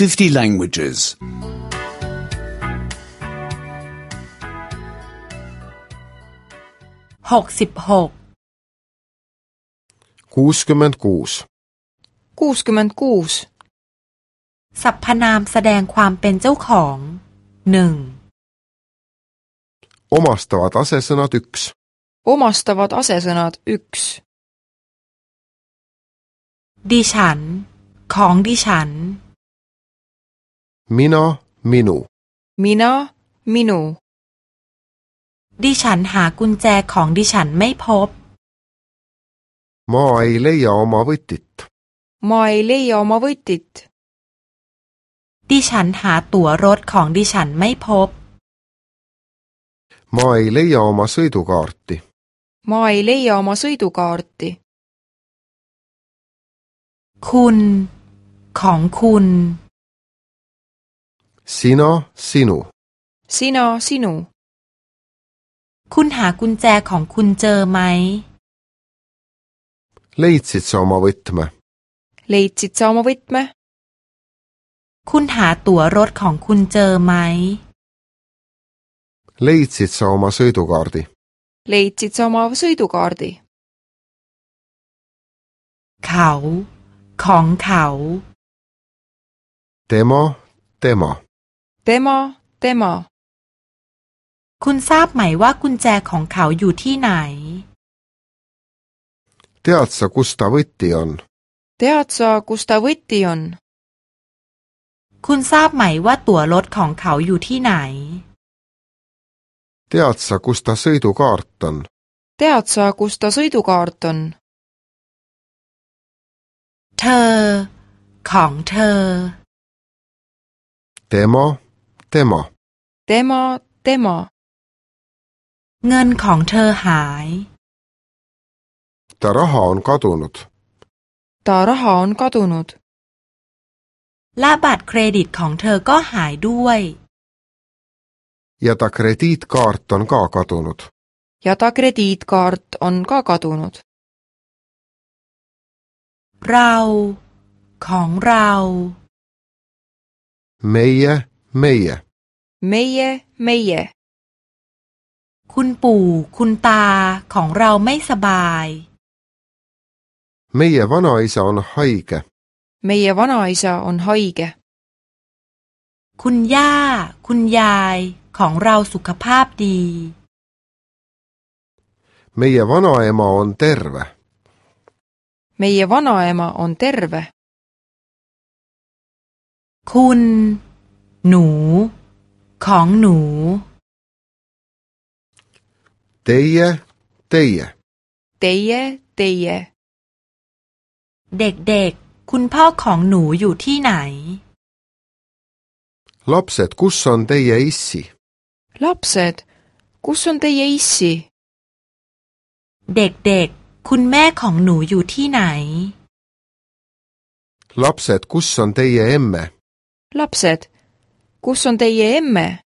50 languages. 66 66 66สรรพนามแสดงความเป็นเจ้าของหนึ่ง omastavat a s e s õ n a d üks omastavat a s e s õ n a d üks ดิฉัน ของดิฉันมินอมินูมินอมินู ดิฉันหากุญแจของดิฉันไม่พบ มอยเลยอมาวิติตมอยเลยอมาวิติตดิฉันหาตั๋วรถของดิฉันไม่พบ มอยเลยอมาซุยตุกอติ มอยเลยอมาซุยตุกอติ คุณของคุณ Sino sinu Sino sinu คุณหากุญแจของคุณเจอไหม Leidsid sa oma võtme Leidsid sa oma võtme คุณหาตั๋วรถของคุณเจอไหม Leidsid sa oma sõidukaardi Leidsid sa oma sõidukaardi เขาของเขา Demo demo tema tema คุณทราบไหมว่ากุญแจของเขาอยู่ที่ไหน tead sa kus ta võti on tead sa kus ta võti on คุณทราบไหมว่าตั๋วรถของเขาอยู่ที่ไหน tead sa kus ta sõidukaart on tead sa kus ta sõidukaart on เธอ ของเธอ tema tema tema tema เงินของเธอหาย تراها on kadunud تراها on kadunud และบัตรเครดิตของเธอก็หายด้วย ja ta krediitkaart on ka kadunud ja ta krediitkaart on ka kadunud เราของเรา meie มเย่เมเย่เมเย่คุณปู่คุณตาของเราไม่สบายเมเย่วันอิซาอันฮอยกะเมเย่วันอิซาอันฮอยกะคุณย่าคุณยายของเราสุขภาพดีเมเย่วานอิมาอันเทอร์เวะเมเย่วานอิมาอันเทอร์เวคุณหนู ของหนู teje teje teje teje เด็กๆคุณพ่อของหนูอยู่ที่ไหน lapsed kus on teie issi lapsed kus on teie issi เด็กๆคุณแม่ของหนูอยู่ที่ไหน lapsed kus on teie emme lapsed kus on teie emme?